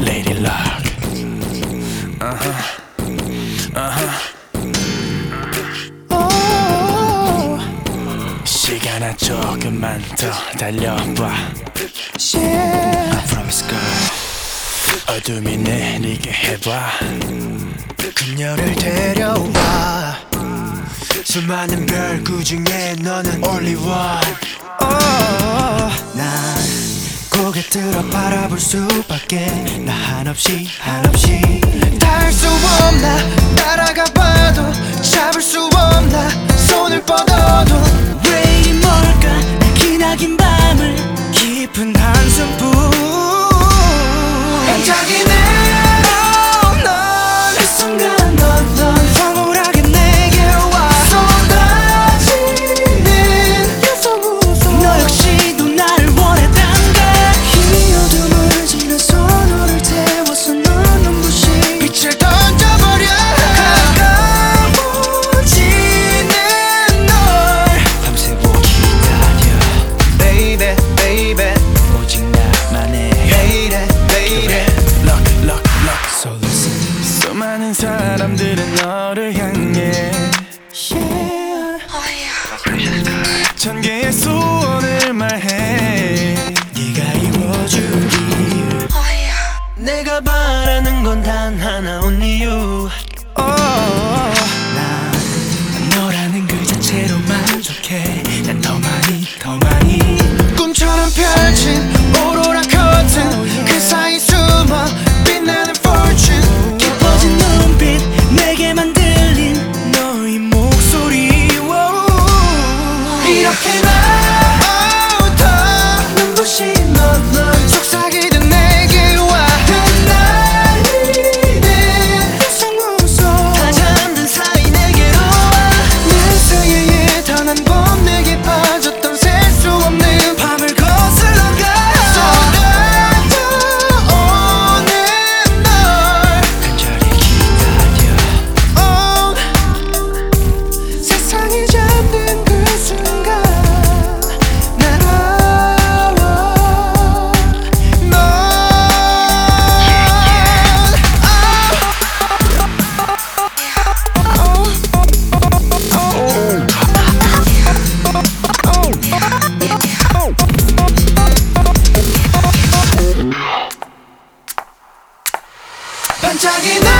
Lady Luck. Uh-huh. 시간아 조금만 더 달려봐. I promise girl 어둠이 내리게 해봐. 그녀를 데려와. 수많은 별그 중에 너는 only one. 난 고개 들어 바라볼 수밖에. 나 한없이 한없이 닿을 수 없나? 따라가 봐도 잡을 수 없나? 손을 뻗어도 왜 이리 멀까? 내 기나긴 밤을 깊은 한숨뿐 반짝이네 소원을 말해 네가 이루어주길 내가 바라는 건 단 하나 온니 you 어, oh. 난 너라는 그 자체로 만족해 give